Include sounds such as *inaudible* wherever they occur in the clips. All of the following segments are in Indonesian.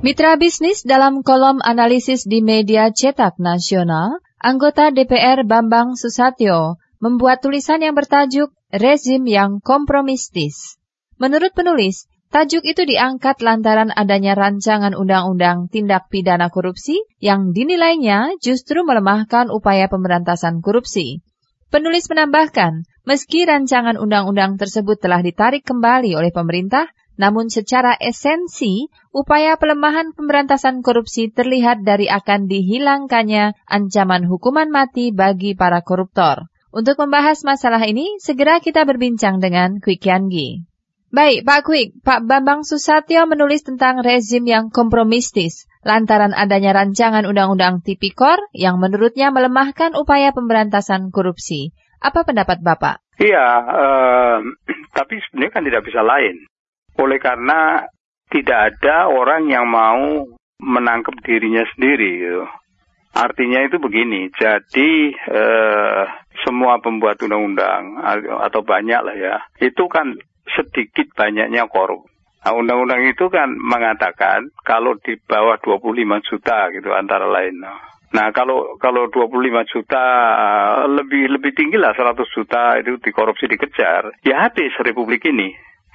Mitra bisnis dalam kolom analisis di media cetak nasional, anggota DPR Bambang Susatyo membuat tulisan yang bertajuk Rezim yang Kompromistis. Menurut penulis, tajuk itu diangkat lantaran adanya rancangan undang-undang tindak pidana korupsi yang dinilainya justru melemahkan upaya pemberantasan korupsi. Penulis menambahkan, meski rancangan undang-undang tersebut telah ditarik kembali oleh pemerintah, namun secara esensi, upaya pelemahan pemberantasan korupsi terlihat dari akan dihilangkannya ancaman hukuman mati bagi para koruptor. Untuk membahas masalah ini, segera kita berbincang dengan Quick Yangi. Baik, Pak Quick, Pak Bambang Susatyo menulis tentang rezim yang kompromistis lantaran adanya rancangan undang-undang tipikor yang menurutnya melemahkan upaya pemberantasan korupsi. Apa pendapat Bapak? Iya, uh, *clears throat* tapi sebenarnya kan tidak bisa lain. Oleh karena tidak ada orang yang mau menangkap dirinya sendiri. Gitu. Artinya itu begini, jadi uh, semua pembuat undang-undang atau banyak lah ya, itu kan sedikit banyaknya korup. Nah, undang-undang itu kan mengatakan kalau di bawah 25 juta gitu antara lain. Nah, kalau kalau 25 juta lebih lebih tinggi lah 100 juta itu dikorupsi dikejar, ya habis republik ini.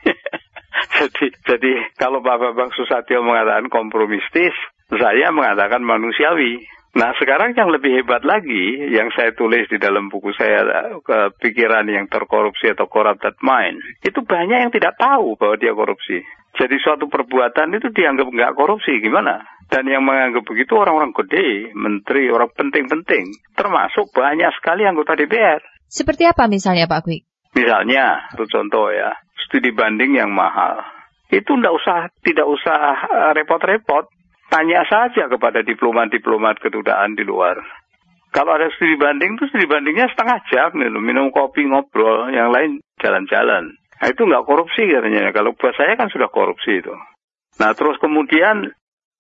*laughs* *laughs* jadi jadi kalau Bapak Bang Susatyo mengatakan kompromistis, saya mengatakan manusiawi. Nah sekarang yang lebih hebat lagi yang saya tulis di dalam buku saya pikiran yang terkorupsi atau corrupted mind itu banyak yang tidak tahu bahwa dia korupsi. Jadi suatu perbuatan itu dianggap nggak korupsi gimana? Dan yang menganggap begitu orang-orang gede, menteri, orang penting-penting, termasuk banyak sekali anggota DPR. Seperti apa misalnya Pak Kwik? Misalnya, itu contoh ya, studi banding yang mahal. Itu tidak usah tidak usah eh, repot-repot Tanya saja kepada diplomat-diplomat kedutaan di luar. Kalau ada studi banding itu studi bandingnya setengah jam nih, minum kopi ngobrol, yang lain jalan-jalan. Nah, itu nggak korupsi katanya. Kalau buat saya kan sudah korupsi itu. Nah terus kemudian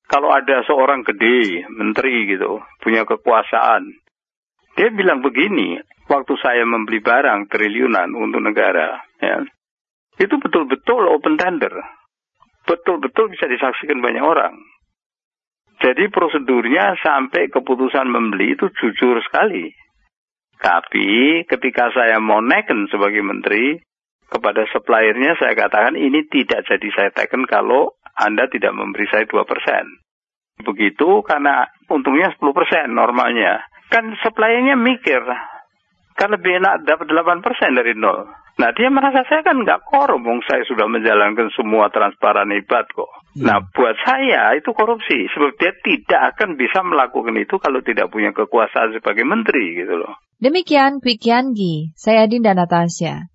kalau ada seorang gede, menteri gitu, punya kekuasaan. Dia bilang begini, waktu saya membeli barang triliunan untuk negara, ya, itu betul-betul open tender. Betul-betul bisa disaksikan banyak orang. Jadi prosedurnya sampai keputusan membeli itu jujur sekali. Tapi ketika saya mau neken sebagai menteri, kepada suppliernya saya katakan ini tidak jadi saya teken kalau Anda tidak memberi saya 2%. Begitu karena untungnya 10% normalnya. Kan suppliernya mikir, kan lebih enak dapat 8% dari nol. Nah dia merasa saya kan nggak korup, saya sudah menjalankan semua transparan hebat kok. Hmm. Nah buat saya itu korupsi, sebab dia tidak akan bisa melakukan itu kalau tidak punya kekuasaan sebagai menteri gitu loh. Demikian Quick Yangi, saya Dinda Natasha.